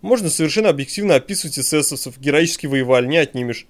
Можно совершенно объективно описывать эсэсовцев, героически воевали, не отнимешь.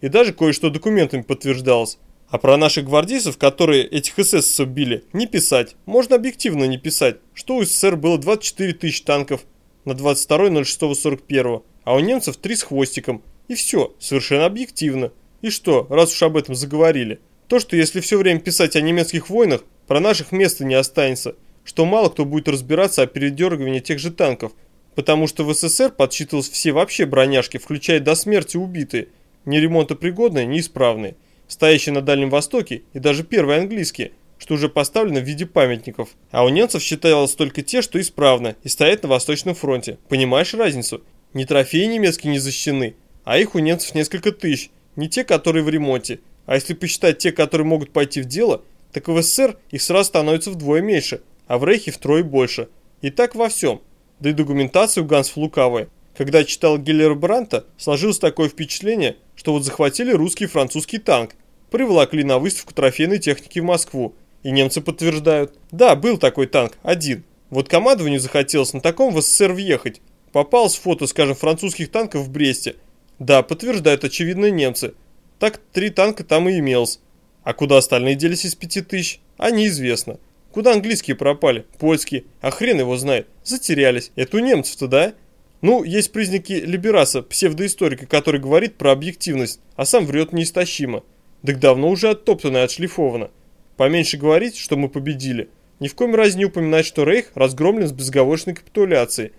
И даже кое-что документами подтверждалось. А про наших гвардейцев, которые этих эсэсовцев били, не писать. Можно объективно не писать, что у СССР было 24 тысячи танков на 22.06.41, а у немцев 3 с хвостиком. И все, совершенно объективно. И что, раз уж об этом заговорили? То, что если все время писать о немецких войнах, про наших места не останется, что мало кто будет разбираться о передергивании тех же танков, потому что в СССР подсчитывалось все вообще броняшки, включая до смерти убитые, не ремонтопригодные, неисправные стоящие на Дальнем Востоке, и даже первые английские, что уже поставлены в виде памятников. А у немцев считалось только те, что исправны и стоят на Восточном фронте. Понимаешь разницу? Не трофеи немецкие не защищены, а их у немцев несколько тысяч, не те, которые в ремонте. А если посчитать те, которые могут пойти в дело, так в СССР их сразу становится вдвое меньше, а в Рейхе втрое больше. И так во всем. Да и документация у Гансф лукавая. Когда читал Гиллера Бранта, сложилось такое впечатление, что вот захватили русский и французский танк, приволокли на выставку трофейной техники в Москву. И немцы подтверждают. Да, был такой танк, один. Вот командованию захотелось на таком в СССР въехать. Попалось фото, скажем, французских танков в Бресте. Да, подтверждают очевидно немцы. Так три танка там и имелось. А куда остальные делись из пяти тысяч? А неизвестно. Куда английские пропали? Польские? А хрен его знает. Затерялись. Это у немцев-то, да? Ну, есть признаки Либераса, псевдоисторика, который говорит про объективность, а сам врет неистощимо. Так давно уже оттоптано и отшлифовано. Поменьше говорить, что мы победили. Ни в коем разе не упоминать, что Рейх разгромлен с безоговорочной капитуляцией.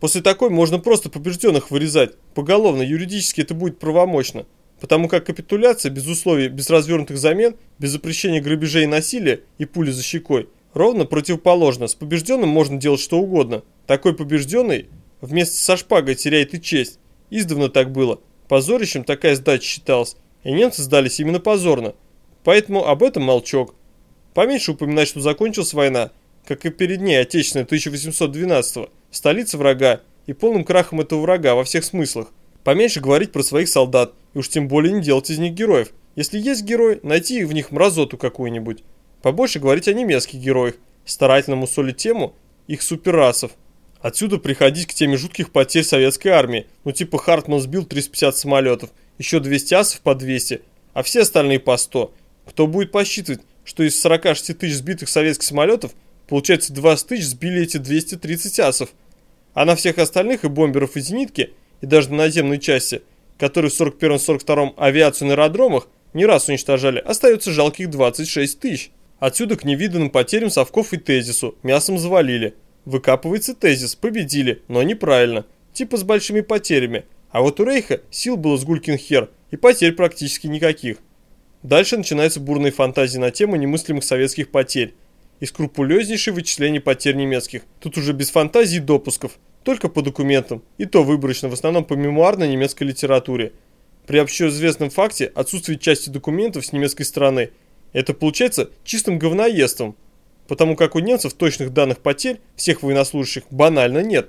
После такой можно просто побежденных вырезать. Поголовно, юридически это будет правомочно. Потому как капитуляция, без условий, без развернутых замен, без запрещения грабежей и насилия и пули за щекой, ровно противоположно. С побежденным можно делать что угодно. Такой побежденный вместе со шпагой теряет и честь. Издавна так было. Позорищем такая сдача считалась и немцы сдались именно позорно. Поэтому об этом молчок. Поменьше упоминать, что закончилась война, как и перед ней отечественная 1812 в столице врага и полным крахом этого врага во всех смыслах. Поменьше говорить про своих солдат, и уж тем более не делать из них героев. Если есть герой, найти в них мразоту какую-нибудь. Побольше говорить о немецких героях, старательно мусолить тему их суперрасов. Отсюда приходить к теме жутких потерь советской армии, ну типа Хартман сбил 350 самолетов, еще 200 асов по 200, а все остальные по 100. Кто будет посчитывать, что из 46 тысяч сбитых советских самолетов, получается 20 тысяч сбили эти 230 асов. А на всех остальных и бомберов, и зенитки, и даже на наземной части, которые в 41-42 авиацию на аэродромах не раз уничтожали, остается жалких 26 тысяч. Отсюда к невиданным потерям совков и тезису, мясом завалили. Выкапывается тезис, победили, но неправильно, типа с большими потерями, а вот у Рейха сил было с гулькин хер и потерь практически никаких. Дальше начинаются бурные фантазии на тему немыслимых советских потерь и скрупулезнейшее вычисление потерь немецких. Тут уже без фантазий и допусков, только по документам, и то выборочно, в основном по мемуарной немецкой литературе. При общеизвестном факте отсутствие части документов с немецкой стороны, это получается чистым говноедством, потому как у немцев точных данных потерь всех военнослужащих банально нет.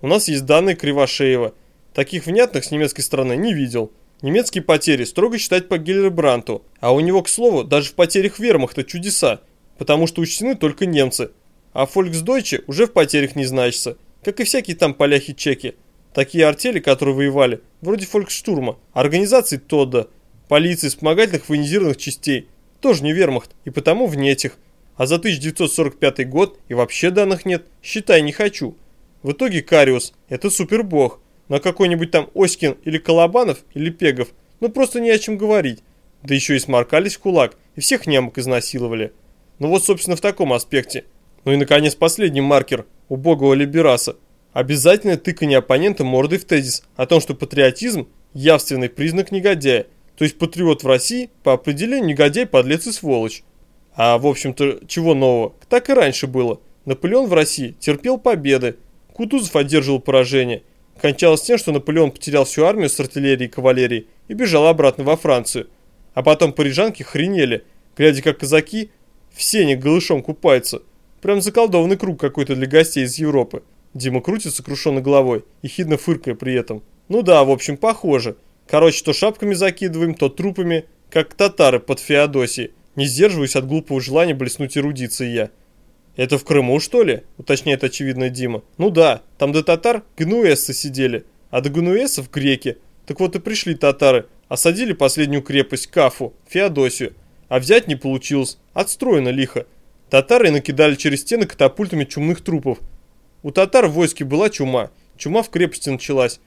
У нас есть данные Кривошеева – Таких внятных с немецкой стороны не видел. Немецкие потери строго считать по Гиллербранту, а у него, к слову, даже в потерях вермахта чудеса, потому что учтены только немцы. А Фольксдойче уже в потерях не значится, как и всякие там поляхи-чеки. Такие артели, которые воевали, вроде Фольксштурма, организации Тодда, полиции вспомогательных военизированных частей, тоже не вермахт, и потому вне этих. А за 1945 год и вообще данных нет, считай не хочу. В итоге Кариус – это супербог, на какой-нибудь там Оськин или Колобанов или Пегов, ну просто не о чем говорить. Да еще и сморкались в кулак, и всех немок изнасиловали. Ну вот, собственно, в таком аспекте. Ну и, наконец, последний маркер убогого либераса. Обязательное тыкание оппонента мордой в тезис о том, что патриотизм – явственный признак негодяя. То есть патриот в России по определению негодяй, подлец и сволочь. А, в общем-то, чего нового? Так и раньше было. Наполеон в России терпел победы, Кутузов одерживал поражение – Кончалось тем, что Наполеон потерял всю армию с артиллерией и кавалерией и бежал обратно во Францию. А потом парижанки хренели, глядя как казаки в сене голышом купаются. Прям заколдованный круг какой-то для гостей из Европы. Дима крутит сокрушенно головой, и хидно фыркая при этом. Ну да, в общем, похоже. Короче, то шапками закидываем, то трупами, как татары под Феодосией. Не сдерживаюсь от глупого желания блеснуть эрудицией я. «Это в Крыму, что ли?» – уточняет очевидно Дима. «Ну да, там до татар генуэзцы сидели, а до генуэзцев греки. Так вот и пришли татары, осадили последнюю крепость Кафу, Феодосию. А взять не получилось, отстроено лихо. Татары накидали через стены катапультами чумных трупов. У татар в войске была чума, чума в крепости началась.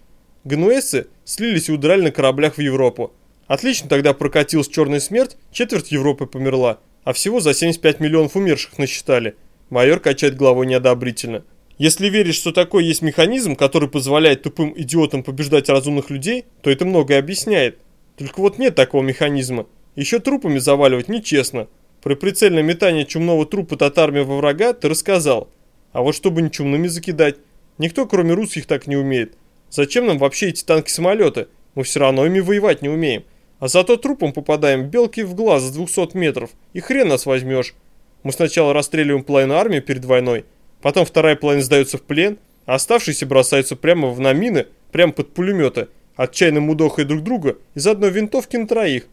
Генуэзцы слились и удрали на кораблях в Европу. Отлично тогда прокатилась черная смерть, четверть Европы померла, а всего за 75 миллионов умерших насчитали – Майор качает головой неодобрительно. Если веришь, что такой есть механизм, который позволяет тупым идиотам побеждать разумных людей, то это многое объясняет. Только вот нет такого механизма. Еще трупами заваливать нечестно. Про прицельное метание чумного трупа татарами во врага ты рассказал. А вот чтобы не чумными закидать, никто кроме русских так не умеет. Зачем нам вообще эти танки-самолеты? Мы все равно ими воевать не умеем. А зато трупом попадаем белки в глаз с 200 метров. И хрен нас возьмешь. Мы сначала расстреливаем половину армии перед войной, потом вторая половина сдается в плен, а оставшиеся бросаются прямо в намины, прямо под пулеметы, отчаянно мудохая друг друга из одной винтовки на троих.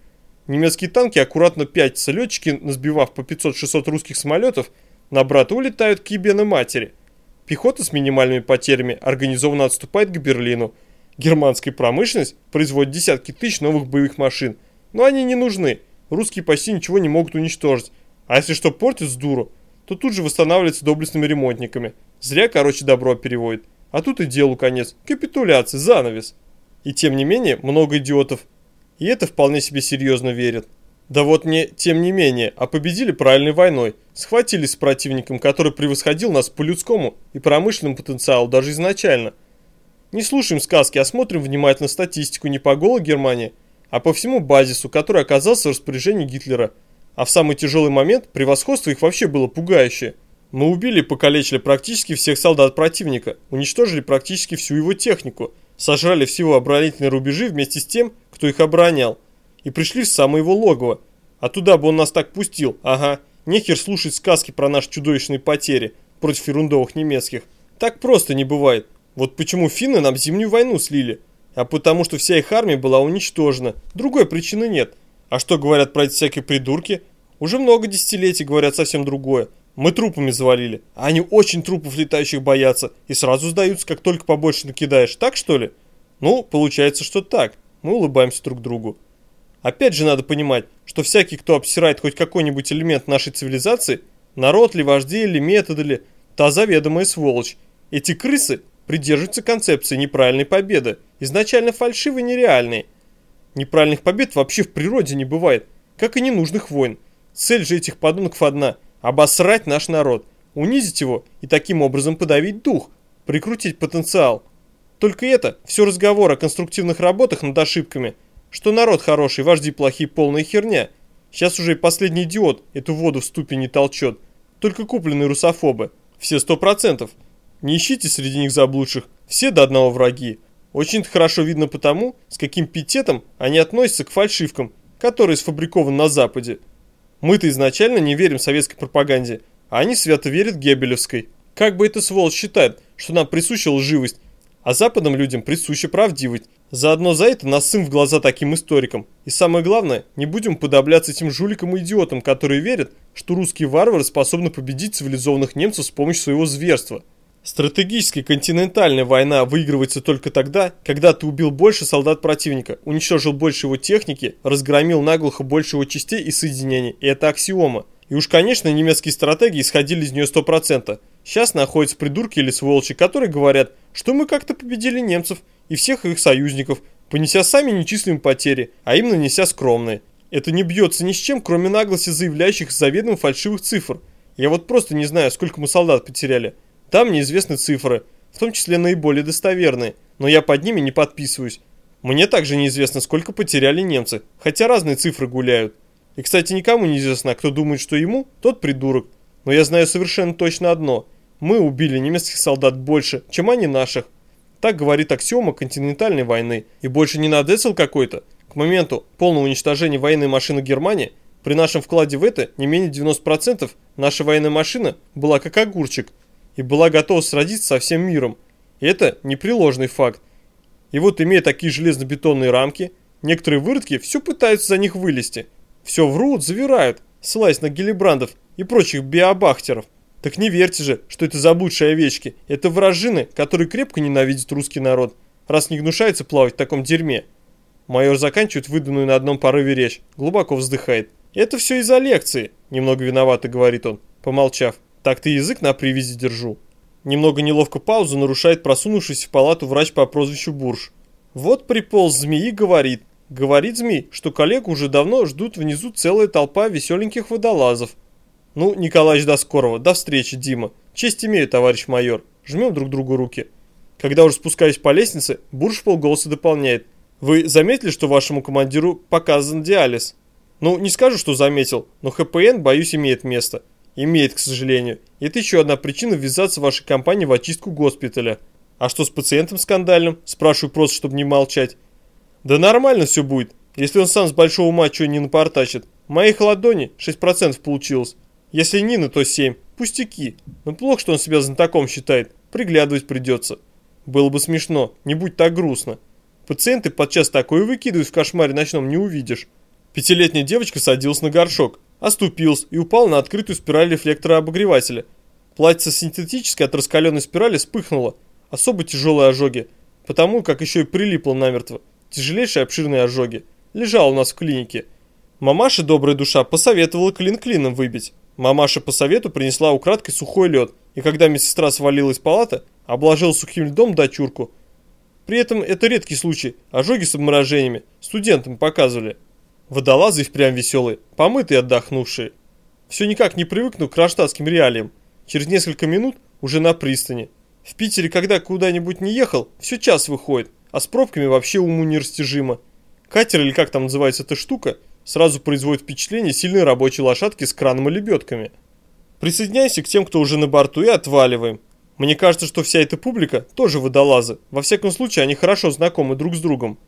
Немецкие танки аккуратно пятятся, летчики, насбивав по 500-600 русских самолетов, на брата улетают к ебеной матери. Пехота с минимальными потерями организованно отступает к Берлину. Германская промышленность производит десятки тысяч новых боевых машин, но они не нужны. Русские почти ничего не могут уничтожить, а если что портит с дуру, то тут же восстанавливается доблестными ремонтниками. Зря, короче, добро переводит. А тут и делу конец. Капитуляция, занавес. И тем не менее, много идиотов. И это вполне себе серьезно верят. Да вот не тем не менее, а победили правильной войной. Схватились с противником, который превосходил нас по людскому и промышленному потенциалу даже изначально. Не слушаем сказки, а смотрим внимательно статистику не по голой Германии, а по всему базису, который оказался в распоряжении Гитлера – а в самый тяжелый момент превосходство их вообще было пугающее. Мы убили и покалечили практически всех солдат противника, уничтожили практически всю его технику, сожрали все оборонительные рубежи вместе с тем, кто их оборонял, и пришли в самое его логово. А туда бы он нас так пустил, ага, нехер слушать сказки про наши чудовищные потери против ерундовых немецких. Так просто не бывает. Вот почему финны нам зимнюю войну слили. А потому что вся их армия была уничтожена. Другой причины нет – а что говорят про эти всякие придурки? Уже много десятилетий говорят совсем другое. Мы трупами завалили, они очень трупов летающих боятся и сразу сдаются, как только побольше накидаешь. Так что ли? Ну, получается, что так. Мы улыбаемся друг другу. Опять же надо понимать, что всякий, кто обсирает хоть какой-нибудь элемент нашей цивилизации, народ ли, вожди ли, методы ли, та заведомая сволочь. Эти крысы придерживаются концепции неправильной победы, изначально фальшивой и нереальной. Неправильных побед вообще в природе не бывает, как и ненужных войн. Цель же этих подонков одна – обосрать наш народ, унизить его и таким образом подавить дух, прикрутить потенциал. Только это все разговор о конструктивных работах над ошибками, что народ хороший, вожди плохие, полная херня. Сейчас уже и последний идиот эту воду в ступе не толчет, только купленные русофобы, все сто процентов. Не ищите среди них заблудших, все до одного враги. Очень хорошо видно потому, с каким пиететом они относятся к фальшивкам, которые сфабрикованы на Западе. Мы-то изначально не верим советской пропаганде, а они свято верят Геббелевской. Как бы эта сволочь считает, что нам присуща лживость, а западным людям присуща правдивость. Заодно за это нас сын в глаза таким историкам. И самое главное, не будем подобляться этим жуликам и идиотам, которые верят, что русские варвары способны победить цивилизованных немцев с помощью своего зверства. Стратегическая континентальная война выигрывается только тогда, когда ты убил больше солдат противника, уничтожил больше его техники, разгромил наглухо больше его частей и соединений, и это аксиома. И уж, конечно, немецкие стратегии исходили из нее 100%. Сейчас находятся придурки или сволочи, которые говорят, что мы как-то победили немцев и всех их союзников, понеся сами нечислимые потери, а им нанеся скромные. Это не бьется ни с чем, кроме наглости заявляющих заведомо фальшивых цифр. Я вот просто не знаю, сколько мы солдат потеряли. Там неизвестны цифры, в том числе наиболее достоверные, но я под ними не подписываюсь. Мне также неизвестно, сколько потеряли немцы, хотя разные цифры гуляют. И, кстати, никому не известно, кто думает, что ему, тот придурок. Но я знаю совершенно точно одно. Мы убили немецких солдат больше, чем они наших. Так говорит аксиома континентальной войны. И больше не надецл какой-то. К моменту полного уничтожения военной машины Германии, при нашем вкладе в это не менее 90% наша военная машина была как огурчик – и была готова сразиться со всем миром. И это непреложный факт. И вот имея такие железобетонные рамки, некоторые выродки все пытаются за них вылезти. Все врут, завирают, ссылаясь на гелибрандов и прочих биобахтеров. Так не верьте же, что это заблудшие овечки. Это вражины, которые крепко ненавидят русский народ, раз не гнушается плавать в таком дерьме. Майор заканчивает выданную на одном порыве речь, глубоко вздыхает. «Это все из-за лекции», – немного виновато говорит он, помолчав. «Так ты язык на привязи держу». Немного неловко паузу нарушает просунувшийся в палату врач по прозвищу Бурж. Вот приполз змеи говорит. Говорит змей, что коллегу уже давно ждут внизу целая толпа веселеньких водолазов. Ну, Николаевич, до скорого. До встречи, Дима. Честь имею, товарищ майор. Жмем друг другу руки. Когда уже спускаюсь по лестнице, Бурж полголоса дополняет. Вы заметили, что вашему командиру показан диализ? Ну, не скажу, что заметил, но ХПН, боюсь, имеет место. Имеет, к сожалению. И это еще одна причина ввязаться в вашей компании в очистку госпиталя. А что с пациентом скандальным? Спрашиваю просто, чтобы не молчать. Да нормально все будет, если он сам с большого ума что не напортачит. Моих ладони 6% получилось. Если Нина, то 7. Пустяки. Но плохо, что он себя знатоком считает. Приглядывать придется. Было бы смешно, не будь так грустно. Пациенты подчас такое выкидывают в кошмаре ночном, не увидишь. Пятилетняя девочка садилась на горшок оступился и упал на открытую спираль рефлектора обогревателя. Платье синтетическое от раскаленной спирали вспыхнуло. Особо тяжелые ожоги, потому как еще и прилипло намертво. Тяжелейшие обширные ожоги. Лежал у нас в клинике. Мамаша, добрая душа, посоветовала клин клином выбить. Мамаша по совету принесла украдкой сухой лед, и когда медсестра свалилась из палаты, обложила сухим льдом дочурку. При этом это редкий случай, ожоги с обморожениями, студентам показывали. Водолазы впрямь веселые, помытые отдохнувшие. Все никак не привыкну к кронштадтским реалиям. Через несколько минут уже на пристани. В Питере, когда куда-нибудь не ехал, все час выходит, а с пробками вообще уму нерастяжимо. Катер, или как там называется эта штука, сразу производит впечатление сильной рабочей лошадки с краном и лебедками. Присоединяйся к тем, кто уже на борту, и отваливаем. Мне кажется, что вся эта публика тоже водолазы. Во всяком случае, они хорошо знакомы друг с другом.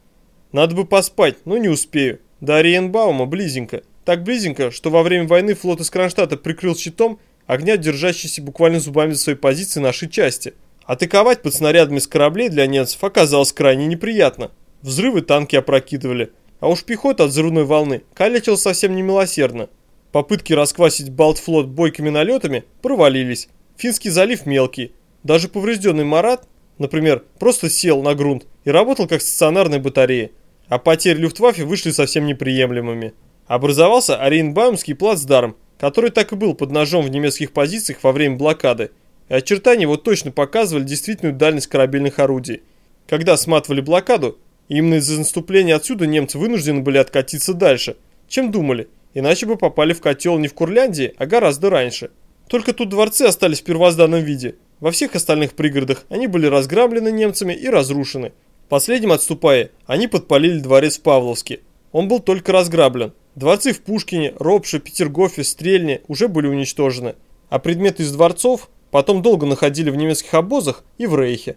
Надо бы поспать, но не успею. До Ориенбаума близенько. Так близенько, что во время войны флот из Кронштадта прикрыл щитом огня, держащийся буквально зубами за свои позиции нашей части. Атаковать под снарядами с кораблей для немцев оказалось крайне неприятно. Взрывы танки опрокидывали. А уж пехота от взрывной волны калечила совсем немилосердно. Попытки расквасить Балтфлот бойкими налетами провалились. Финский залив мелкий. Даже поврежденный Марат, например, просто сел на грунт и работал как стационарная батарея а потери Люфтваффе вышли совсем неприемлемыми. Образовался Ориенбаумский плацдарм, который так и был под ножом в немецких позициях во время блокады, и очертания его точно показывали действительную дальность корабельных орудий. Когда сматывали блокаду, именно из-за наступления отсюда немцы вынуждены были откатиться дальше, чем думали, иначе бы попали в котел не в Курляндии, а гораздо раньше. Только тут дворцы остались в первозданном виде. Во всех остальных пригородах они были разграблены немцами и разрушены, Последним отступая, они подпалили дворец в Павловске. Он был только разграблен. Дворцы в Пушкине, Ропше, Петергофе, Стрельне уже были уничтожены. А предметы из дворцов потом долго находили в немецких обозах и в Рейхе.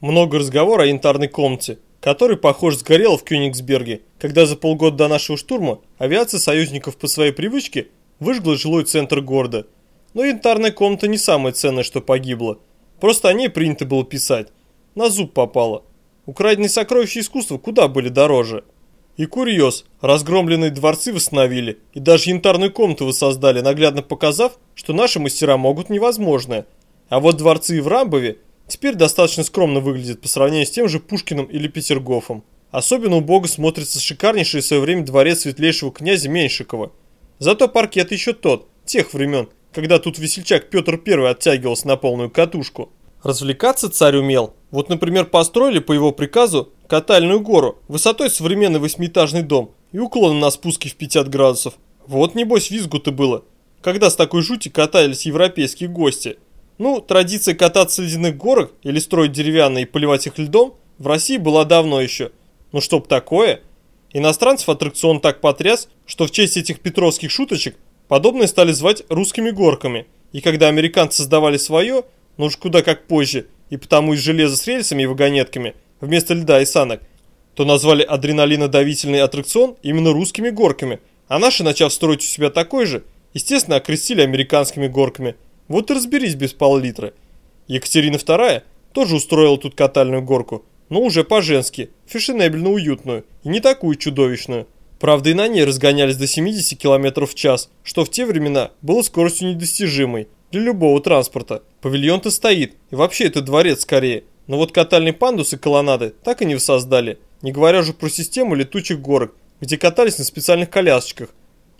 Много разговора о янтарной комнате, который, похоже, сгорел в Кёнигсберге, когда за полгода до нашего штурма авиация союзников по своей привычке выжгла жилой центр города. Но янтарная комната не самое ценное, что погибло. Просто о ней принято было писать. На зуб попало. Украденные сокровища искусства куда были дороже. И курьез, разгромленные дворцы восстановили, и даже янтарную комнату воссоздали, наглядно показав, что наши мастера могут невозможное. А вот дворцы в Рамбове теперь достаточно скромно выглядят по сравнению с тем же Пушкиным или Петергофом. Особенно убого смотрится шикарнейший в свое время дворец светлейшего князя Меньшикова. Зато паркет еще тот, тех времен, когда тут весельчак Петр I оттягивался на полную катушку. Развлекаться царь умел. Вот, например, построили по его приказу катальную гору высотой современный восьмиэтажный дом и уклоном на спуске в 50 градусов. Вот небось визгу-то было, когда с такой жути катались европейские гости. Ну, традиция кататься ледяных горах или строить деревянные и поливать их льдом в России была давно еще. Ну чтоб такое? Иностранцев аттракцион так потряс, что в честь этих петровских шуточек подобные стали звать русскими горками. И когда американцы создавали свое – но уж куда как позже, и потому из железа с рельсами и вагонетками, вместо льда и санок, то назвали адреналинодавительный аттракцион именно русскими горками, а наши, начав строить у себя такой же, естественно, окрестили американскими горками. Вот и разберись без пол-литра. Екатерина II тоже устроила тут катальную горку, но уже по-женски, фешенебельно уютную и не такую чудовищную. Правда и на ней разгонялись до 70 км в час, что в те времена было скоростью недостижимой, для любого транспорта. Павильон-то стоит, и вообще это дворец скорее. Но вот катальный пандус и колоннады так и не воссоздали. Не говоря уже про систему летучих горок, где катались на специальных колясочках.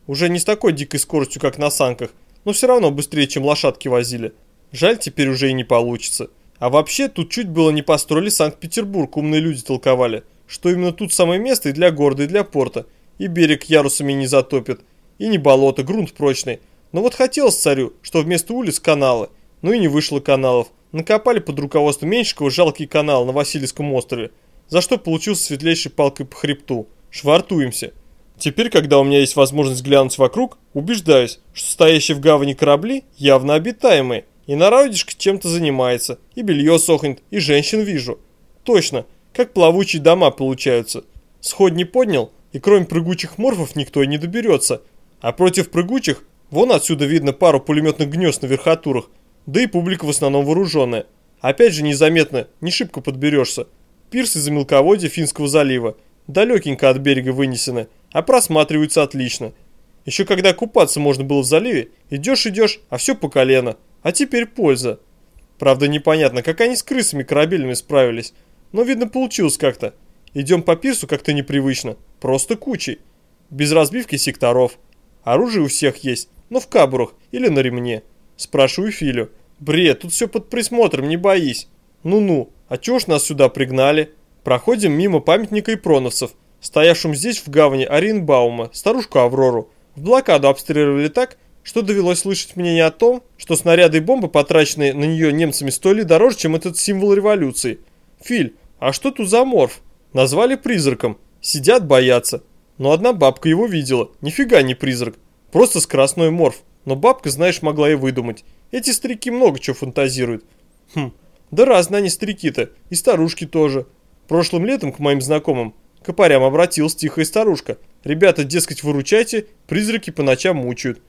Уже не с такой дикой скоростью, как на санках, но все равно быстрее, чем лошадки возили. Жаль, теперь уже и не получится. А вообще, тут чуть было не построили Санкт-Петербург, умные люди толковали, что именно тут самое место и для города, и для порта. И берег ярусами не затопит, и не болото, грунт прочный. Но вот хотелось царю, что вместо улиц каналы, ну и не вышло каналов. Накопали под руководством Меньшикова жалкий канал на Васильевском острове, за что получился светлейшей палкой по хребту. Швартуемся. Теперь, когда у меня есть возможность глянуть вокруг, убеждаюсь, что стоящие в гавани корабли явно обитаемые, и народишко чем-то занимается, и белье сохнет, и женщин вижу. Точно, как плавучие дома получаются. Сход не поднял, и кроме прыгучих морфов никто и не доберется. А против прыгучих, вон отсюда видно пару пулеметных гнезд на верхотурах, да и публика в основном вооруженная. Опять же незаметно, не шибко подберешься. Пирс из-за мелководья Финского залива, далекенько от берега вынесены, а просматриваются отлично. Еще когда купаться можно было в заливе, идешь-идешь, а все по колено. А теперь польза. Правда непонятно, как они с крысами корабельными справились, но видно получилось как-то. Идем по пирсу как-то непривычно, просто кучей. Без разбивки секторов. Оружие у всех есть, но в кабурах или на ремне. Спрашиваю Филю. Бред, тут все под присмотром, не боись. Ну-ну, а чего ж нас сюда пригнали? Проходим мимо памятника Ипроновцев, стоявшим здесь в гавани Оренбаума, старушку Аврору. В блокаду обстреливали так, что довелось слышать мнение о том, что снаряды и бомбы, потраченные на нее немцами, стоили дороже, чем этот символ революции. Филь, а что тут за морф? Назвали призраком. Сидят, боятся. Но одна бабка его видела. Нифига не призрак. Просто скоростной морф. Но бабка, знаешь, могла и выдумать. Эти старики много чего фантазируют. Хм, да разные они старики-то. И старушки тоже. Прошлым летом к моим знакомым, к опарям обратилась тихая старушка. Ребята, дескать, выручайте, призраки по ночам мучают.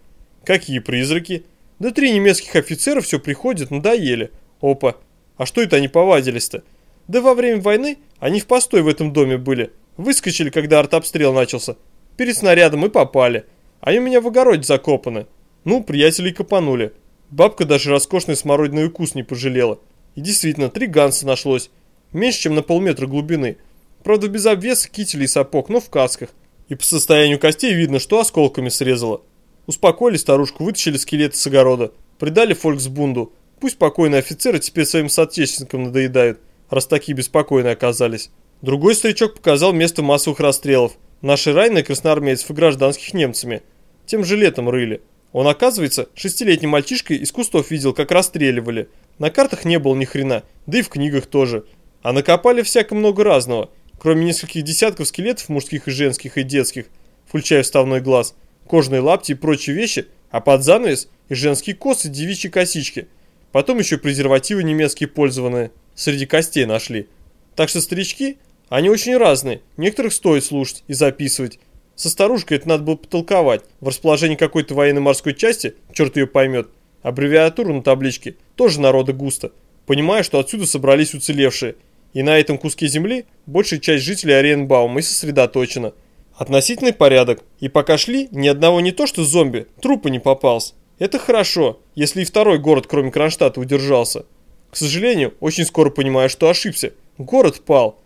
Какие призраки? Да три немецких офицера все приходят, надоели. Опа, а что это они повадились-то? Да во время войны они в постой в этом доме были. Выскочили, когда артобстрел начался. Перед снарядом и попали. Они меня в огороде закопаны. Ну, приятелей копанули. Бабка даже роскошный смородиный укус не пожалела. И действительно, три ганса нашлось. Меньше, чем на полметра глубины. Правда, без обвеса, кителей и сапог, но в касках. И по состоянию костей видно, что осколками срезала. Успокоили старушку, вытащили скелеты с огорода. Придали фольксбунду. Пусть покойные офицеры теперь своим соотечественникам надоедают раз такие беспокойные оказались. Другой старичок показал место массовых расстрелов. Наши раненые красноармейцев и гражданских немцами. Тем же летом рыли. Он, оказывается, шестилетний мальчишкой из кустов видел, как расстреливали. На картах не было ни хрена, да и в книгах тоже. А накопали всяко много разного, кроме нескольких десятков скелетов мужских и женских и детских, включая вставной глаз, кожные лапти и прочие вещи, а под занавес и женские косы, девичьи косички. Потом еще презервативы немецкие пользованные среди костей нашли. Так что старички, они очень разные, некоторых стоит слушать и записывать. Со старушкой это надо было потолковать. В расположении какой-то военно-морской части, черт ее поймет, аббревиатуру на табличке, тоже народа густо. Понимая, что отсюда собрались уцелевшие. И на этом куске земли большая часть жителей Оренбаума и сосредоточена. Относительный порядок. И пока шли, ни одного не то что зомби, трупа не попался. Это хорошо, если и второй город, кроме Кронштадта, удержался. К сожалению, очень скоро понимаю, что ошибся. Город пал.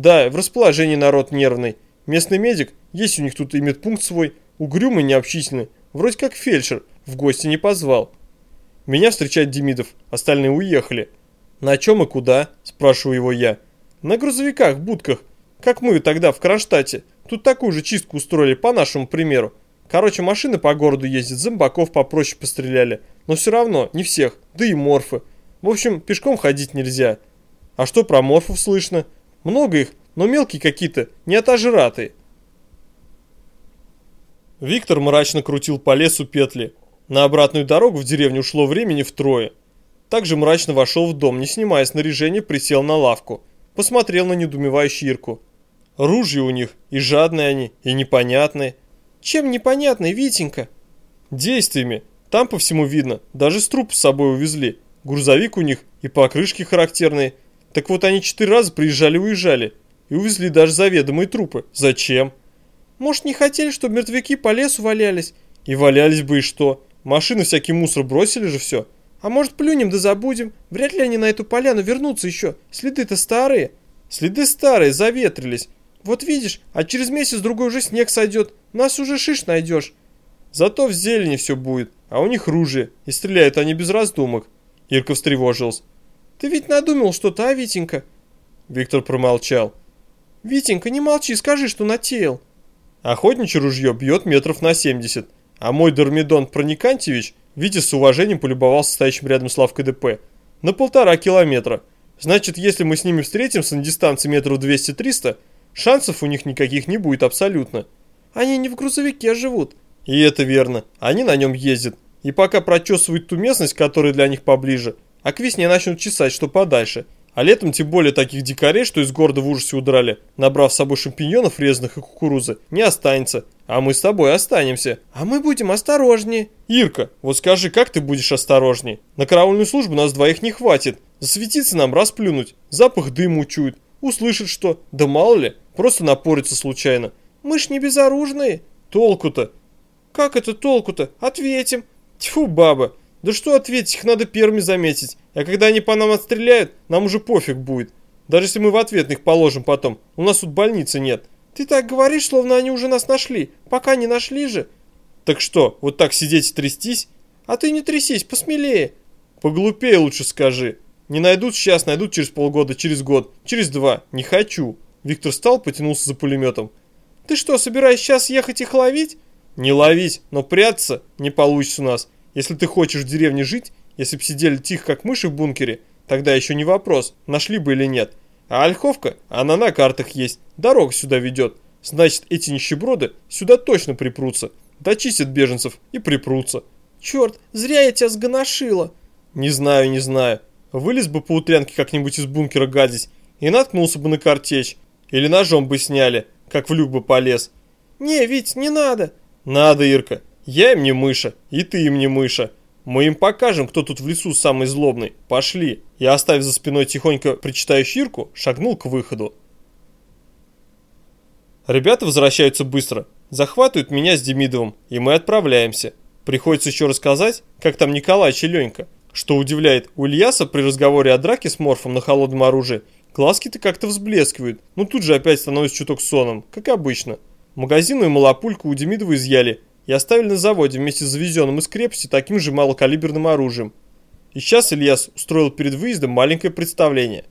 Да, в расположении народ нервный. Местный медик, есть у них тут и медпункт свой, угрюмый, необщительный, вроде как фельдшер, в гости не позвал. Меня встречает Демидов, остальные уехали. На чем и куда, спрашиваю его я. На грузовиках, будках, как мы тогда в Кронштадте. Тут такую же чистку устроили, по нашему примеру. Короче, машины по городу ездят, зомбаков попроще постреляли. Но все равно, не всех, да и морфы. В общем, пешком ходить нельзя. А что про морфов слышно? Много их, но мелкие какие-то, не отожратые. Виктор мрачно крутил по лесу петли. На обратную дорогу в деревню ушло времени втрое. Также мрачно вошел в дом, не снимая снаряжения, присел на лавку. Посмотрел на недумевающую Ирку. Ружья у них, и жадные они, и непонятные. Чем непонятные, Витенька? Действиями. Там по всему видно, даже с труп с собой увезли. Грузовик у них и покрышки характерные. Так вот они четыре раза приезжали-уезжали. И увезли даже заведомые трупы. Зачем? Может не хотели, чтобы мертвяки по лесу валялись? И валялись бы и что? Машины всякий мусор бросили же все. А может плюнем да забудем? Вряд ли они на эту поляну вернутся еще. Следы-то старые. Следы старые, заветрились. Вот видишь, а через месяц-другой уже снег сойдет. Нас уже шиш найдешь. Зато в зелени все будет, а у них ружье, и стреляют они без раздумок. Ирка встревожилась. Ты ведь надумал что-то, а, Витенька? Виктор промолчал. Витенька, не молчи, скажи, что натеял. Охотничье ружье бьет метров на 70, а мой Дормидон Проникантьевич, Витя с уважением полюбовался стоящим рядом Славкой ДП, на полтора километра. Значит, если мы с ними встретимся на дистанции метров 200-300, шансов у них никаких не будет абсолютно. Они не в грузовике живут. И это верно, они на нем ездят. И пока прочесывают ту местность, которая для них поближе, а к весне начнут чесать, что подальше – а летом тем более таких дикарей, что из города в ужасе удрали, набрав с собой шампиньонов резных и кукурузы, не останется. А мы с тобой останемся. А мы будем осторожнее. Ирка, вот скажи, как ты будешь осторожнее? На караульную службу нас двоих не хватит. Засветиться нам расплюнуть. Запах дыма учует. Услышит что? Да мало ли. Просто напорится случайно. Мы ж не безоружные. Толку-то? Как это толку-то? Ответим. Тьфу, баба. Да что ответить, их надо первыми заметить. А когда они по нам отстреляют, нам уже пофиг будет. Даже если мы в ответных положим потом. У нас тут больницы нет. Ты так говоришь, словно они уже нас нашли. Пока не нашли же. Так что, вот так сидеть и трястись? А ты не трясись, посмелее. Поглупее лучше скажи. Не найдут сейчас, найдут через полгода, через год, через два. Не хочу. Виктор встал, потянулся за пулеметом. Ты что, собираешься сейчас ехать их ловить? Не ловить, но прятаться не получится у нас. Если ты хочешь в деревне жить, если бы сидели тихо, как мыши в бункере, тогда еще не вопрос, нашли бы или нет. А Ольховка, она на картах есть, дорога сюда ведет. Значит, эти нищеброды сюда точно припрутся. Дочистят беженцев и припрутся. Черт, зря я тебя сгоношила. Не знаю, не знаю. Вылез бы по утрянке как-нибудь из бункера гадить и наткнулся бы на картечь. Или ножом бы сняли, как в люк бы полез. Не, Вить, не надо. Надо, Ирка. Я им не мыша, и ты им не мыша. Мы им покажем, кто тут в лесу самый злобный. Пошли. Я, оставив за спиной тихонько причитающую Ирку, шагнул к выходу. Ребята возвращаются быстро. Захватывают меня с Демидовым, и мы отправляемся. Приходится еще рассказать, как там Николай и Ленька. Что удивляет, у Ильяса при разговоре о драке с Морфом на холодном оружии глазки-то как-то взблескивают, но тут же опять становится чуток соном, как обычно. Магазинную малопульку у Демидова изъяли, и оставили на заводе вместе с завезенным из крепости таким же малокалиберным оружием. И сейчас Ильяс устроил перед выездом маленькое представление.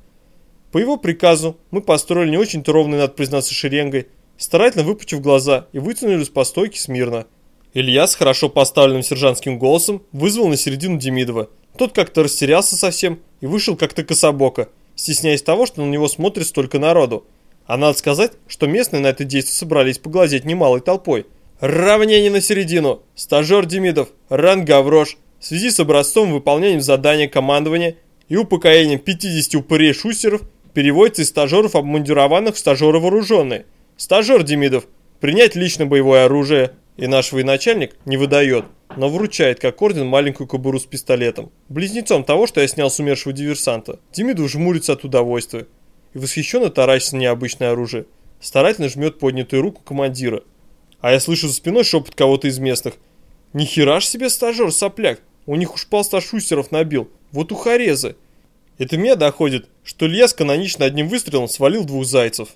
По его приказу мы построили не очень-то ровной, надо признаться, шеренгой, старательно выпучив глаза и вытянулись по стойке смирно. Ильяс хорошо поставленным сержантским голосом вызвал на середину Демидова. Тот как-то растерялся совсем и вышел как-то кособоко, стесняясь того, что на него смотрит столько народу. А надо сказать, что местные на это действие собрались поглазеть немалой толпой – Равнение на середину. Стажер Демидов. Ранг Гаврош. В связи с образцом выполнением задания командования и упокоением 50 упырей-шустеров переводится из стажеров обмундированных в стажеры вооруженные. Стажер Демидов. Принять лично боевое оружие. И наш военачальник не выдает, но вручает как орден маленькую кобуру с пистолетом. Близнецом того, что я снял с умершего диверсанта. Демидов жмурится от удовольствия и восхищенно таращится на необычное оружие. Старательно жмет поднятую руку командира. А я слышу за спиной шепот кого-то из местных. Ни хера ж себе стажер, сопляк. У них уж полста шустеров набил. Вот ухарезы. Это меня доходит, что Ильяс канонично одним выстрелом свалил двух зайцев.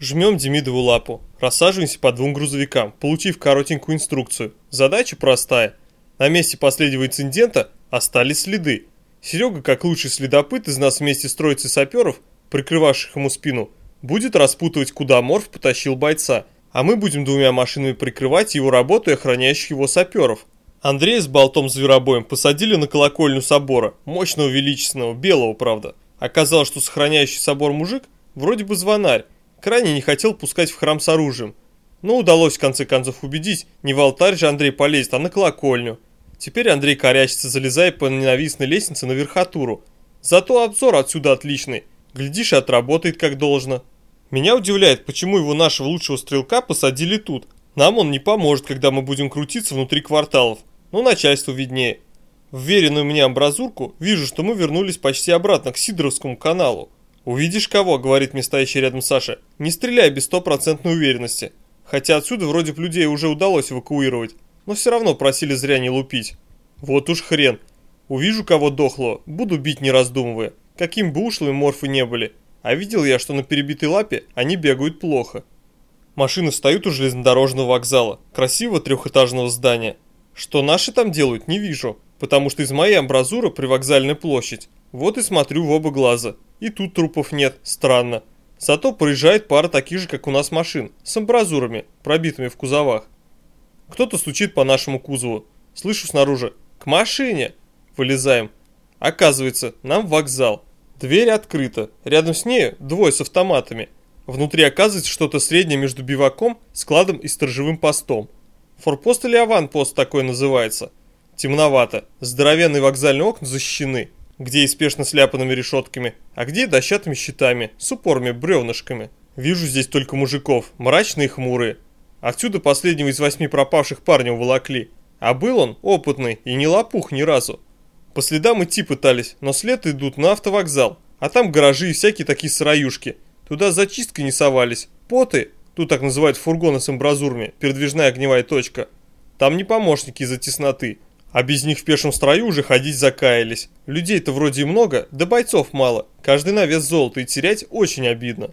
Жмем Демидову лапу, рассаживаемся по двум грузовикам, получив коротенькую инструкцию. Задача простая. На месте последнего инцидента остались следы. Серега, как лучший следопыт из нас вместе с троицей саперов, прикрывавших ему спину, будет распутывать, куда Морф потащил бойца – а мы будем двумя машинами прикрывать его работу и охраняющих его саперов. Андрея с болтом зверобоем посадили на колокольню собора, мощного величественного, белого, правда. Оказалось, что сохраняющий собор мужик вроде бы звонарь, крайне не хотел пускать в храм с оружием. Но удалось в конце концов убедить, не в алтарь же Андрей полезет, а на колокольню. Теперь Андрей корячится, залезая по ненавистной лестнице на верхотуру. Зато обзор отсюда отличный. Глядишь, и отработает как должно. Меня удивляет, почему его нашего лучшего стрелка посадили тут. Нам он не поможет, когда мы будем крутиться внутри кварталов. Но начальству виднее. Вверенную мне амбразурку, вижу, что мы вернулись почти обратно к Сидоровскому каналу. «Увидишь кого?» – говорит мне стоящий рядом Саша. «Не стреляй без стопроцентной уверенности. Хотя отсюда вроде людей уже удалось эвакуировать, но все равно просили зря не лупить. Вот уж хрен. Увижу кого дохлого, буду бить не раздумывая. Каким бы ушлыми морфы не были. А видел я, что на перебитой лапе они бегают плохо. Машины встают у железнодорожного вокзала, красивого трехэтажного здания. Что наши там делают, не вижу, потому что из моей амбразуры привокзальная площадь. Вот и смотрю в оба глаза. И тут трупов нет, странно. Зато проезжает пара таких же, как у нас машин, с амбразурами, пробитыми в кузовах. Кто-то стучит по нашему кузову. Слышу снаружи «К машине!» Вылезаем. Оказывается, нам вокзал. Дверь открыта. Рядом с ней двое с автоматами. Внутри оказывается что-то среднее между биваком, складом и сторожевым постом. Форпост или аванпост такой называется. Темновато. Здоровенные вокзальные окна защищены. Где и спешно сляпанными решетками, а где дощатыми щитами, с упорными бревнышками. Вижу здесь только мужиков, мрачные и хмурые. Отсюда последнего из восьми пропавших парня уволокли. А был он опытный и не лопух ни разу. По следам идти пытались, но след идут на автовокзал. А там гаражи и всякие такие сыроюшки. Туда зачисткой не совались. Поты, тут так называют фургоны с амбразурами, передвижная огневая точка. Там не помощники из-за тесноты. А без них в пешем строю уже ходить закаялись. Людей-то вроде и много, да бойцов мало. Каждый на вес золота и терять очень обидно.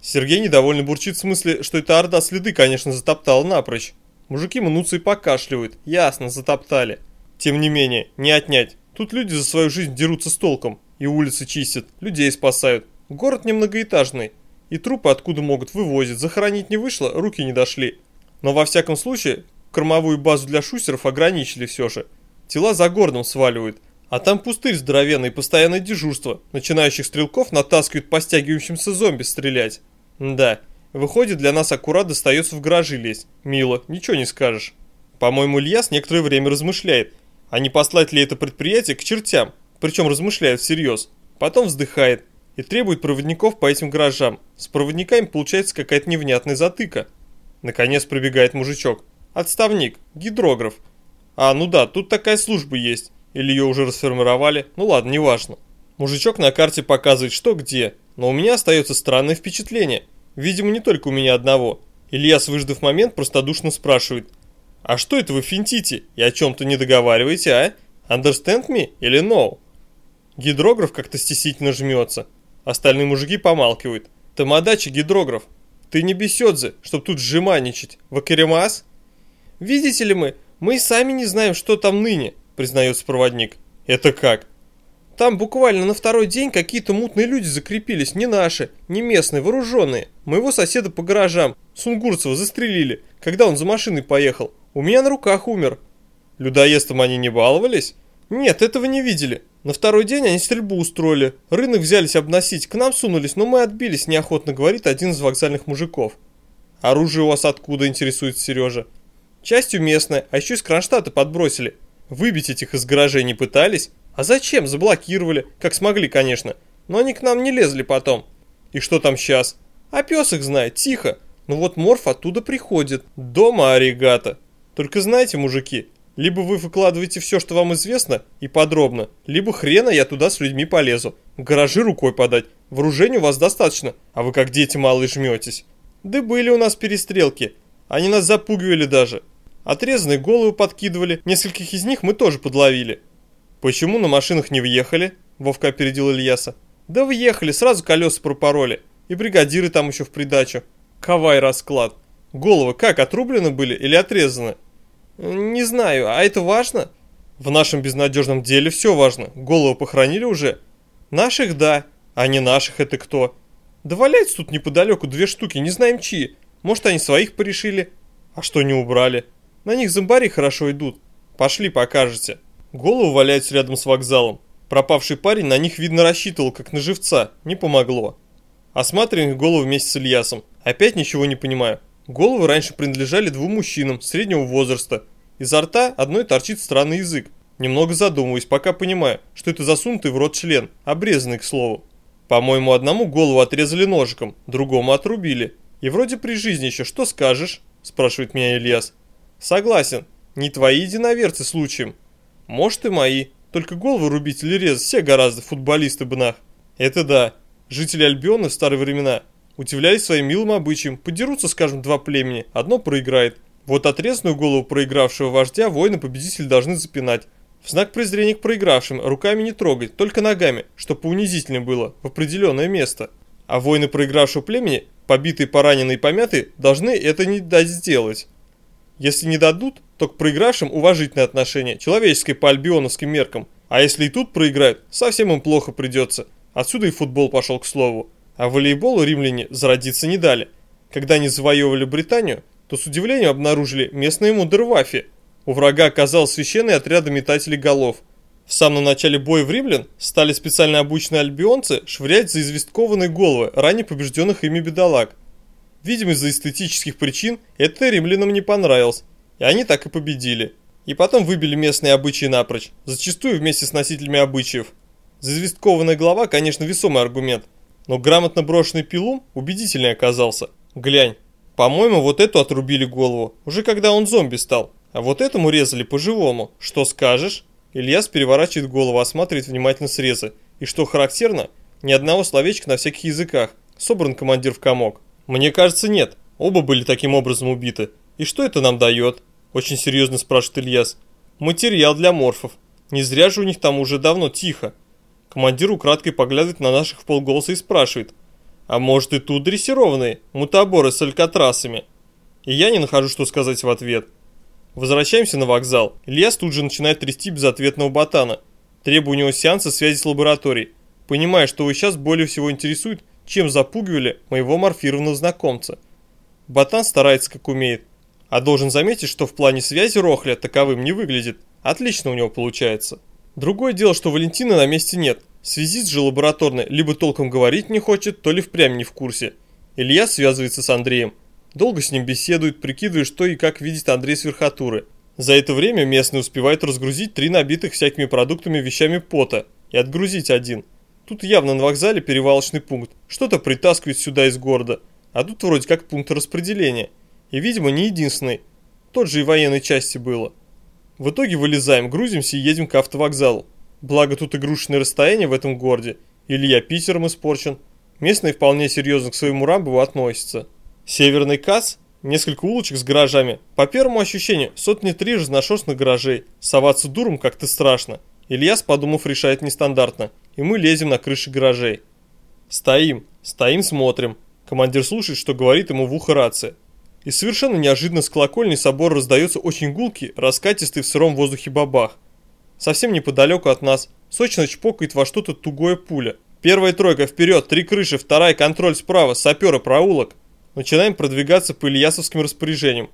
Сергей недовольно бурчит в смысле, что эта орда следы, конечно, затоптала напрочь. Мужики мнутся и покашливают. Ясно, затоптали. Тем не менее, не отнять. Тут люди за свою жизнь дерутся с толком. И улицы чистят, людей спасают. Город немногоэтажный. И трупы откуда могут вывозят. Захоронить не вышло, руки не дошли. Но во всяком случае, кормовую базу для шусеров ограничили все же. Тела за городом сваливают. А там пустырь здоровенный, постоянное дежурство. Начинающих стрелков натаскивают по стягивающимся зомби стрелять. Да, выходит, для нас аккурат достается в гаражи лезть. Мило, ничего не скажешь. По-моему, Ильяс некоторое время размышляет, а не послать ли это предприятие к чертям, причем размышляет всерьез. Потом вздыхает и требует проводников по этим гаражам. С проводниками получается какая-то невнятная затыка. Наконец пробегает мужичок. Отставник, гидрограф. А, ну да, тут такая служба есть. Или ее уже расформировали, ну ладно, неважно. Мужичок на карте показывает что где, но у меня остается странное впечатление. Видимо, не только у меня одного. Ильяс, выждав момент, простодушно спрашивает. А что это вы финтите и о чем-то не договариваете, а? Understand me или no? Гидрограф как-то стеснительно жмется. Остальные мужики помалкивают. Тамадачи гидрограф. Ты не бесёдзе, чтоб тут сжиманничать. Вакеремас? Видите ли мы, мы сами не знаем, что там ныне, признается проводник. Это как? Там буквально на второй день какие-то мутные люди закрепились, не наши, не местные, вооруженные. Моего соседа по гаражам, Сунгурцева, застрелили, когда он за машиной поехал. У меня на руках умер. Людоедством они не баловались? Нет, этого не видели. На второй день они стрельбу устроили. Рынок взялись обносить, к нам сунулись, но мы отбились, неохотно говорит один из вокзальных мужиков. Оружие у вас откуда, интересуется Сережа. Частью местное, а еще из Кронштадта подбросили. Выбить этих из гаражей не пытались? А зачем? Заблокировали, как смогли, конечно. Но они к нам не лезли потом. И что там сейчас? А пес их знает, тихо. Ну вот морф оттуда приходит. Дома аригата. Только знаете, мужики, либо вы выкладываете все, что вам известно, и подробно, либо хрена я туда с людьми полезу. Гаражи рукой подать. Вооружения у вас достаточно, а вы как дети малые жметесь. Да были у нас перестрелки. Они нас запугивали даже. Отрезанные головы подкидывали, нескольких из них мы тоже подловили. Почему на машинах не въехали? Вовка опередил Ильяса. Да въехали, сразу колеса пропороли. И бригадиры там еще в придачу. Кавай расклад. Головы как, отрублены были или отрезаны? «Не знаю, а это важно?» «В нашем безнадежном деле все важно. Голову похоронили уже?» «Наших, да. А не наших это кто?» «Да валяются тут неподалеку две штуки, не знаем чьи. Может, они своих порешили?» «А что не убрали?» «На них зомбари хорошо идут. Пошли, покажете». Голову валяются рядом с вокзалом. Пропавший парень на них, видно, рассчитывал, как на живца. Не помогло. Осматриваем голову вместе с Ильясом. Опять ничего не понимаю. Головы раньше принадлежали двум мужчинам среднего возраста. Изо рта одной торчит странный язык. Немного задумываюсь, пока понимаю, что это засунутый в рот член, обрезанный, к слову. По-моему, одному голову отрезали ножиком, другому отрубили. И вроде при жизни еще, что скажешь? Спрашивает меня Ильяс. Согласен, не твои единоверцы случаем. Может и мои, только головы рубить или резать все гораздо, футболисты бнах. Это да, жители Альбиона в старые времена удивлялись своим милым обычаем. Подерутся, скажем, два племени, одно проиграет. Вот отрезанную голову проигравшего вождя воины-победители должны запинать. В знак презрения к проигравшим руками не трогать, только ногами, что поунизительно было, в определенное место. А воины проигравшего племени, побитые, пораненные и помятые, должны это не дать сделать. Если не дадут, то к проигравшим уважительное отношение, человеческое по альбионовским меркам. А если и тут проиграют, совсем им плохо придется. Отсюда и футбол пошел к слову. А волейболу римляне зародиться не дали. Когда они завоевывали Британию, то с удивлением обнаружили местные мундервафи. У врага оказался священный отряд метателей голов. В самом начале боя в римлян стали специально обученные альбионцы швырять за известкованные головы ранее побежденных ими бедолаг. Видимо, из-за эстетических причин это римлянам не понравилось, и они так и победили. И потом выбили местные обычаи напрочь, зачастую вместе с носителями обычаев. Зазвесткованная голова, конечно, весомый аргумент, но грамотно брошенный пилум убедительнее оказался. Глянь, по-моему, вот эту отрубили голову, уже когда он зомби стал, а вот этому резали по-живому. Что скажешь? Ильяс переворачивает голову, осматривает внимательно срезы. И что характерно, ни одного словечка на всяких языках. Собран командир в комок. Мне кажется, нет. Оба были таким образом убиты. И что это нам дает? Очень серьезно спрашивает Ильяс. Материал для морфов. Не зря же у них там уже давно тихо. Командир украдкой поглядывает на наших в полголоса и спрашивает. А может и тут дрессированные, мутаборы с алькатрасами? И я не нахожу, что сказать в ответ. Возвращаемся на вокзал. Ильяс тут же начинает трясти безответного ботана. Требую у него сеанса связи с лабораторией. Понимая, что его сейчас более всего интересует, чем запугивали моего морфированного знакомца. Ботан старается как умеет. А должен заметить, что в плане связи Рохля таковым не выглядит. Отлично у него получается. Другое дело, что Валентина на месте нет. Связист же лабораторный либо толком говорить не хочет, то ли впрямь не в курсе. Илья связывается с Андреем. Долго с ним беседует, прикидывая, что и как видит Андрей с верхотуры. За это время местный успевает разгрузить три набитых всякими продуктами вещами пота и отгрузить один. Тут явно на вокзале перевалочный пункт, что-то притаскивает сюда из города, а тут вроде как пункт распределения. И, видимо, не единственный. Тот же и военной части было. В итоге вылезаем, грузимся и едем к автовокзалу. Благо тут игрушечное расстояние в этом городе. Или я Питером испорчен. Местные вполне серьезно к своему Рамбову относятся. Северный Касс, несколько улочек с гаражами. По первому ощущению, сотни три разношерстных гаражей. Соваться дуром как-то страшно. Ильяс, подумав, решает нестандартно. И мы лезем на крыши гаражей. Стоим, стоим, смотрим. Командир слушает, что говорит ему в ухо рация. И совершенно неожиданно с колокольни собора раздается очень гулкий, раскатистый в сыром воздухе бабах. Совсем неподалеку от нас сочно чпокает во что-то тугое пуля. Первая тройка вперед, три крыши, вторая контроль справа, саперы, проулок. Начинаем продвигаться по Ильясовским распоряжениям.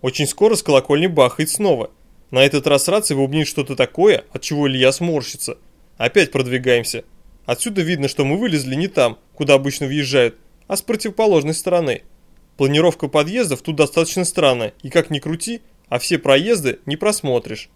Очень скоро с колокольни бахает снова. На этот раз рация бубнит что-то такое, от чего Илья сморщится. Опять продвигаемся. Отсюда видно, что мы вылезли не там, куда обычно въезжают, а с противоположной стороны. Планировка подъездов тут достаточно странная, и как ни крути, а все проезды не просмотришь.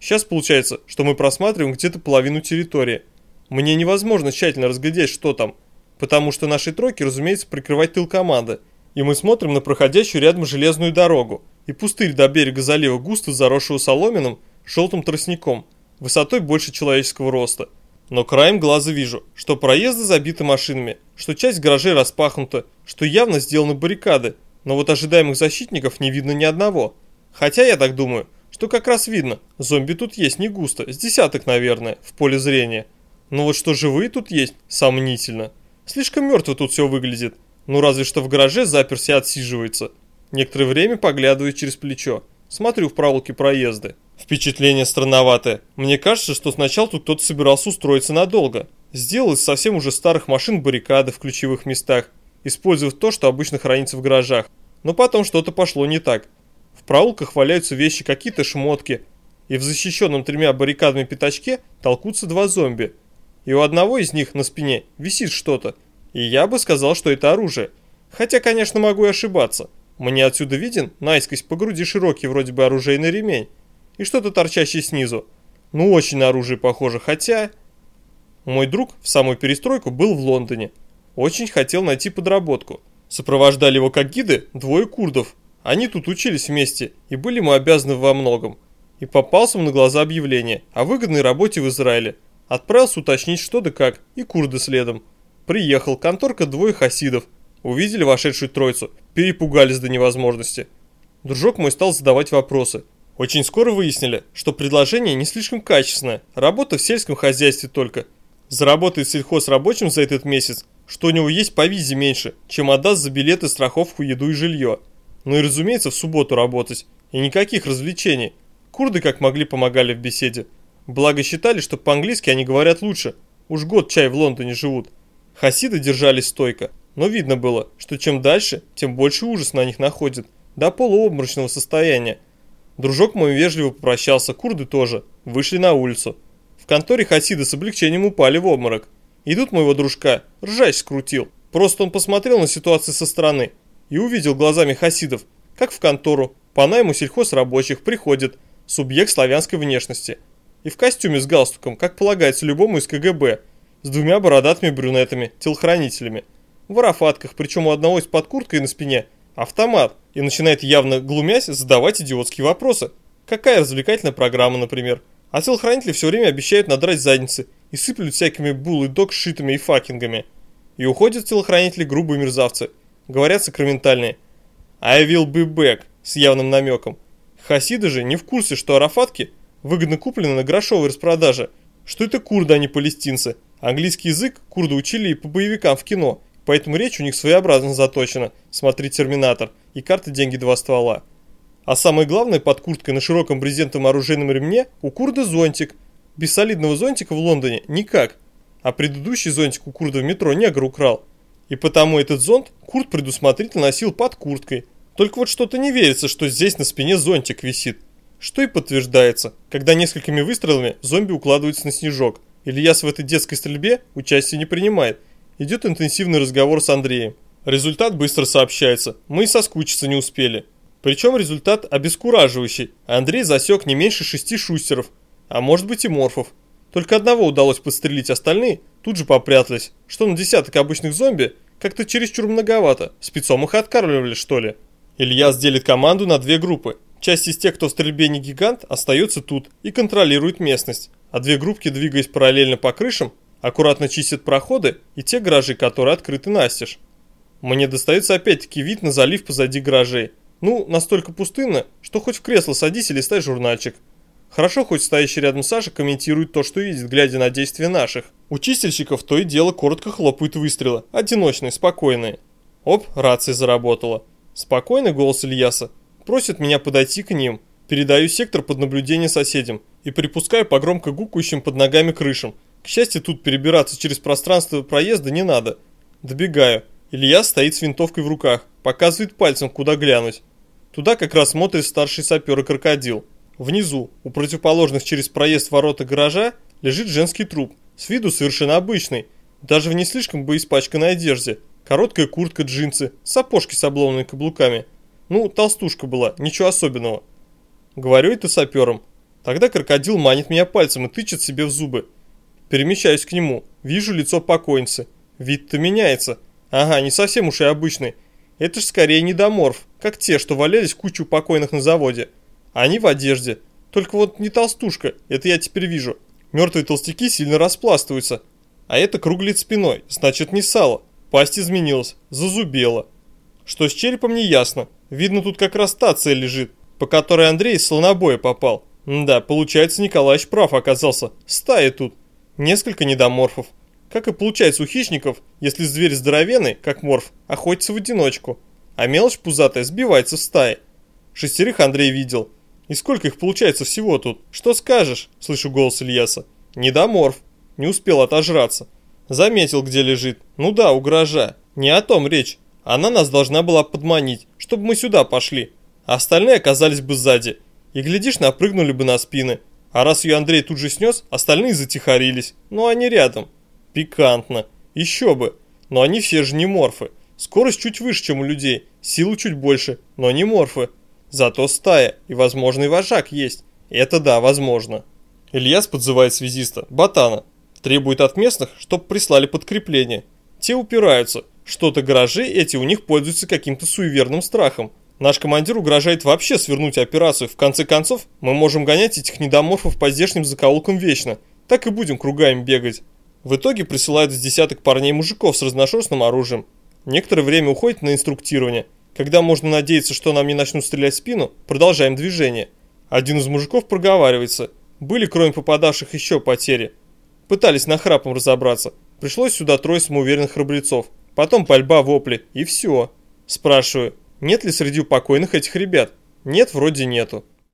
Сейчас получается, что мы просматриваем где-то половину территории. Мне невозможно тщательно разглядеть, что там, потому что нашей тройке, разумеется, прикрывать тыл команды, и мы смотрим на проходящую рядом железную дорогу, и пустырь до берега залива густо заросшего соломенным, желтым тростником, высотой больше человеческого роста – но краем глаза вижу, что проезды забиты машинами, что часть гаражей распахнута, что явно сделаны баррикады, но вот ожидаемых защитников не видно ни одного. Хотя я так думаю, что как раз видно, зомби тут есть не густо, с десяток, наверное, в поле зрения. Но вот что живые тут есть, сомнительно. Слишком мертво тут все выглядит, ну разве что в гараже заперся отсиживается. Некоторое время поглядываю через плечо, смотрю в проволоке проезды. Впечатление странноватое. Мне кажется, что сначала тут кто-то собирался устроиться надолго. Сделал из совсем уже старых машин баррикады в ключевых местах, использовав то, что обычно хранится в гаражах. Но потом что-то пошло не так. В проулках валяются вещи, какие-то шмотки, и в защищенном тремя баррикадами пятачке толкутся два зомби. И у одного из них на спине висит что-то, и я бы сказал, что это оружие. Хотя, конечно, могу и ошибаться. Мне отсюда виден наискось по груди широкий вроде бы оружейный ремень и что-то торчащее снизу. Ну, очень на оружие похоже, хотя... Мой друг в самую перестройку был в Лондоне. Очень хотел найти подработку. Сопровождали его как гиды двое курдов. Они тут учились вместе и были ему обязаны во многом. И попался ему на глаза объявление о выгодной работе в Израиле. Отправился уточнить что да как, и курды следом. Приехал, конторка двое хасидов. Увидели вошедшую троицу, перепугались до невозможности. Дружок мой стал задавать вопросы. Очень скоро выяснили, что предложение не слишком качественное, работа в сельском хозяйстве только. Заработает сельхозрабочим за этот месяц, что у него есть по визе меньше, чем отдаст за билеты, страховку, еду и жилье. Ну и разумеется в субботу работать. И никаких развлечений. Курды как могли помогали в беседе. Благо считали, что по-английски они говорят лучше. Уж год чай в Лондоне живут. Хасиды держались стойко, но видно было, что чем дальше, тем больше ужас на них находит. До полуобморочного состояния. Дружок мой вежливо попрощался, курды тоже. Вышли на улицу. В конторе хасиды с облегчением упали в обморок. И тут моего дружка ржач скрутил. Просто он посмотрел на ситуацию со стороны и увидел глазами хасидов, как в контору по найму сельхозрабочих приходит субъект славянской внешности. И в костюме с галстуком, как полагается любому из КГБ, с двумя бородатыми брюнетами, телохранителями. В арафатках, причем у одного из-под курткой на спине автомат, и начинает явно глумясь задавать идиотские вопросы. Какая развлекательная программа, например. А телохранители все время обещают надрать задницы и сыплют всякими буллой док шитами и факингами. И уходят телохранители грубые мерзавцы. Говорят сакраментальные. I will be back с явным намеком. Хасиды же не в курсе, что арафатки выгодно куплены на грошовой распродаже, что это курды, а не палестинцы. Английский язык курды учили и по боевикам в кино, поэтому речь у них своеобразно заточена, смотри «Терминатор», и карты «Деньги два ствола». А самое главное, под курткой на широком брезентовом оружейном ремне у курда зонтик. Без солидного зонтика в Лондоне никак. А предыдущий зонтик у курда в метро негр украл. И потому этот зонт Курт предусмотрительно носил под курткой, только вот что-то не верится, что здесь на спине зонтик висит. Что и подтверждается, когда несколькими выстрелами зомби укладываются на снежок. Ильяс в этой детской стрельбе участия не принимает. Идет интенсивный разговор с Андреем. Результат быстро сообщается, мы и соскучиться не успели. Причем результат обескураживающий. Андрей засек не меньше шести шустеров, а может быть и морфов. Только одного удалось подстрелить, остальные тут же попрятались. Что на десяток обычных зомби как-то чересчур многовато. Спецом их откармливали, что ли? Илья делит команду на две группы. Часть из тех, кто в стрельбе не гигант, остается тут и контролирует местность, а две группки, двигаясь параллельно по крышам, аккуратно чистят проходы и те гаражи, которые открыты настежь. Мне достается опять-таки вид на залив позади гаражей. Ну, настолько пустынно, что хоть в кресло садись и листай журнальчик. Хорошо, хоть стоящий рядом Саша комментирует то, что видит, глядя на действия наших. У чистильщиков то и дело коротко хлопают выстрелы, одиночные, спокойные. Оп, рация заработала. Спокойный голос Ильяса. Просит меня подойти к ним. Передаю сектор под наблюдение соседям и припускаю по громко гукающим под ногами крышам. К счастью, тут перебираться через пространство проезда не надо. Добегаю. Илья стоит с винтовкой в руках, показывает пальцем, куда глянуть. Туда как раз смотрит старший сапер и крокодил. Внизу, у противоположных через проезд ворота гаража, лежит женский труп, с виду совершенно обычный, даже в не слишком бы испачканной одежде. Короткая куртка, джинсы, сапожки с обломанными каблуками. Ну, толстушка была, ничего особенного. Говорю это сапером. Тогда крокодил манит меня пальцем и тычет себе в зубы. Перемещаюсь к нему, вижу лицо покойницы. Вид-то меняется. Ага, не совсем уж и обычный. Это ж скорее недоморф, как те, что валялись кучу покойных на заводе. Они в одежде. Только вот не толстушка, это я теперь вижу. Мертвые толстяки сильно распластываются. А это круглит спиной, значит не сало. Пасть изменилась, зазубела. Что с черепом не ясно. Видно, тут как раз та цель лежит, по которой Андрей из слонобоя попал. да, получается, Николаевич прав оказался. Стая тут. Несколько недоморфов. Как и получается у хищников, если зверь здоровенный, как морф, охотится в одиночку. А мелочь пузатая сбивается в стае. Шестерых Андрей видел. И сколько их получается всего тут? Что скажешь? Слышу голос Ильяса. Недоморф. Не успел отожраться. Заметил, где лежит. Ну да, у гаража. Не о том речь. Она нас должна была подманить, чтобы мы сюда пошли. А остальные оказались бы сзади. И глядишь, напрыгнули бы на спины. А раз ее Андрей тут же снес, остальные затихарились. Ну они рядом. Пикантно. Еще бы. Но они все же не морфы. Скорость чуть выше, чем у людей. Силу чуть больше, но не морфы. Зато стая и возможный вожак есть. Это да, возможно. Ильяс подзывает связиста, Ботана, Требует от местных, чтобы прислали подкрепление. Те упираются. Что-то гаражи эти у них пользуются каким-то суеверным страхом. Наш командир угрожает вообще свернуть операцию. В конце концов, мы можем гонять этих недоморфов по здешним закоулкам вечно. Так и будем кругами бегать. В итоге присылают с десяток парней-мужиков с разношерстным оружием. Некоторое время уходит на инструктирование. Когда можно надеяться, что нам не начнут стрелять в спину, продолжаем движение. Один из мужиков проговаривается. Были кроме попадавших еще потери. Пытались нахрапом разобраться. Пришлось сюда трое самоуверенных храбрецов. Потом пальба, вопли и все. Спрашиваю, нет ли среди покойных этих ребят? Нет, вроде нету.